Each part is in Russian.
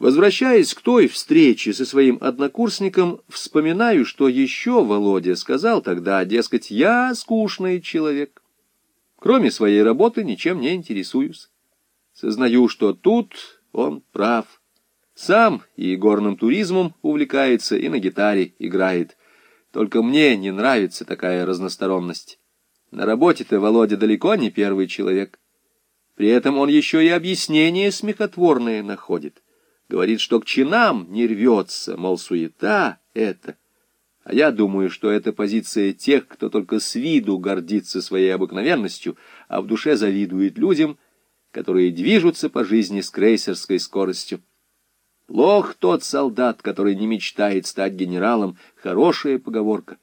Возвращаясь к той встрече со своим однокурсником, вспоминаю, что еще Володя сказал тогда, дескать, я скучный человек. Кроме своей работы ничем не интересуюсь. Сознаю, что тут он прав. Сам и горным туризмом увлекается, и на гитаре играет. Только мне не нравится такая разносторонность. На работе-то Володя далеко не первый человек. При этом он еще и объяснение смехотворное находит. Говорит, что к чинам не рвется, мол, суета это. А я думаю, что это позиция тех, кто только с виду гордится своей обыкновенностью, а в душе завидует людям, которые движутся по жизни с крейсерской скоростью. Плох тот солдат, который не мечтает стать генералом, хорошая поговорка.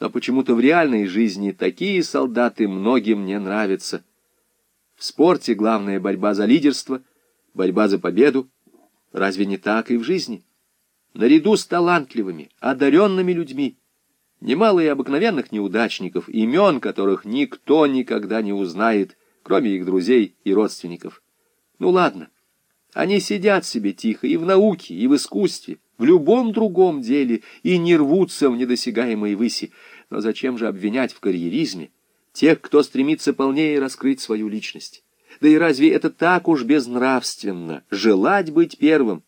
Но почему-то в реальной жизни такие солдаты многим не нравятся. В спорте главная борьба за лидерство, борьба за победу. Разве не так и в жизни? Наряду с талантливыми, одаренными людьми, немало и обыкновенных неудачников, имен которых никто никогда не узнает, кроме их друзей и родственников. Ну ладно, они сидят себе тихо и в науке, и в искусстве, в любом другом деле, и не рвутся в недосягаемой выси. Но зачем же обвинять в карьеризме тех, кто стремится полнее раскрыть свою личность? Да и разве это так уж безнравственно, желать быть первым,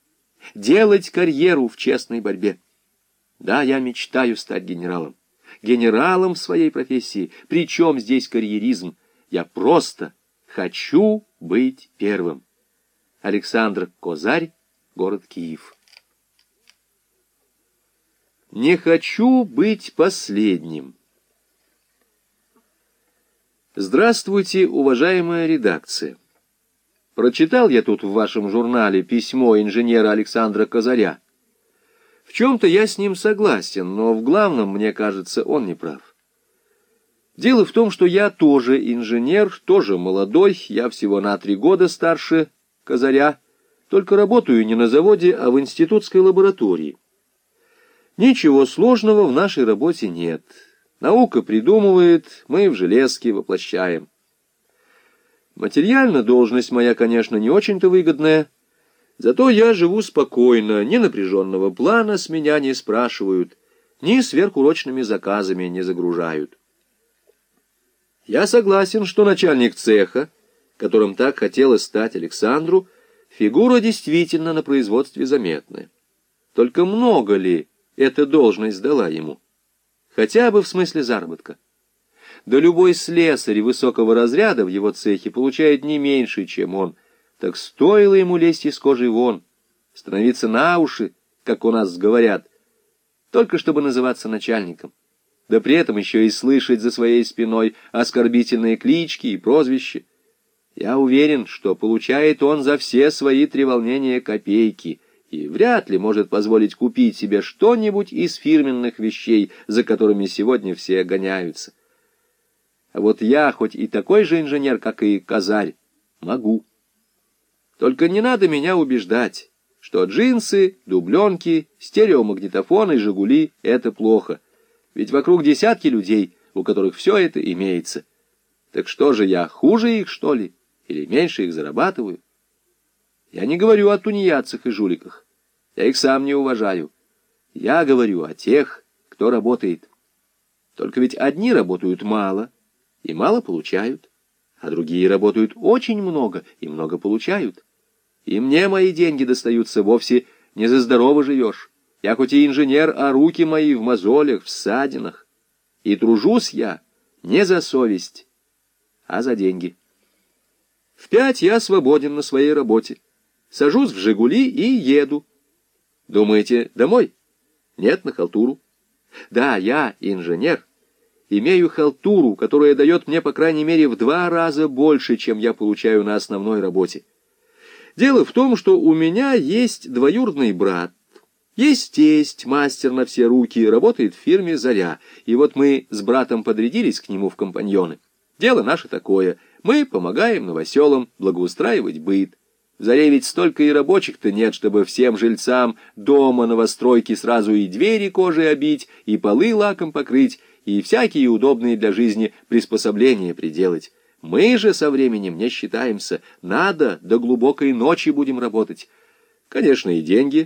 делать карьеру в честной борьбе? Да, я мечтаю стать генералом. Генералом в своей профессии. Причем здесь карьеризм? Я просто хочу быть первым. Александр Козарь, город Киев. Не хочу быть последним. Здравствуйте, уважаемая редакция. Прочитал я тут в вашем журнале письмо инженера Александра Козаря. В чем-то я с ним согласен, но в главном, мне кажется, он не прав. Дело в том, что я тоже инженер, тоже молодой, я всего на три года старше Козаря, только работаю не на заводе, а в институтской лаборатории. Ничего сложного в нашей работе нет. Наука придумывает, мы в железке воплощаем. Материально должность моя, конечно, не очень-то выгодная, зато я живу спокойно, ни напряженного плана с меня не спрашивают, ни сверхурочными заказами не загружают. Я согласен, что начальник цеха которым так хотелось стать Александру, фигура действительно на производстве заметная. Только много ли эта должность дала ему? Хотя бы в смысле заработка. Да любой слесарь высокого разряда в его цехе получает не меньше, чем он. Так стоило ему лезть из кожи вон, становиться на уши, как у нас говорят, только чтобы называться начальником. Да при этом еще и слышать за своей спиной оскорбительные клички и прозвища. Я уверен, что получает он за все свои треволнения копейки и вряд ли может позволить купить себе что-нибудь из фирменных вещей, за которыми сегодня все гоняются. А вот я, хоть и такой же инженер, как и Казарь, могу. Только не надо меня убеждать, что джинсы, дубленки, стереомагнитофоны и «Жигули» — это плохо. Ведь вокруг десятки людей, у которых все это имеется. Так что же я, хуже их, что ли? или меньше их зарабатываю. Я не говорю о тунеядцах и жуликах. Я их сам не уважаю. Я говорю о тех, кто работает. Только ведь одни работают мало и мало получают, а другие работают очень много и много получают. И мне мои деньги достаются вовсе не за здорово живешь. Я хоть и инженер, а руки мои в мозолях, в ссадинах. И тружусь я не за совесть, а за деньги. В пять я свободен на своей работе. Сажусь в «Жигули» и еду. Думаете, домой? Нет, на халтуру. Да, я инженер. Имею халтуру, которая дает мне, по крайней мере, в два раза больше, чем я получаю на основной работе. Дело в том, что у меня есть двоюродный брат. Есть тесть, мастер на все руки, работает в фирме «Заря». И вот мы с братом подрядились к нему в компаньоны. Дело наше такое — мы помогаем новоселам благоустраивать быт. В заре ведь столько и рабочих-то нет, чтобы всем жильцам дома новостройки сразу и двери кожей обить, и полы лаком покрыть, и всякие удобные для жизни приспособления приделать. Мы же со временем не считаемся. Надо, до глубокой ночи будем работать. Конечно, и деньги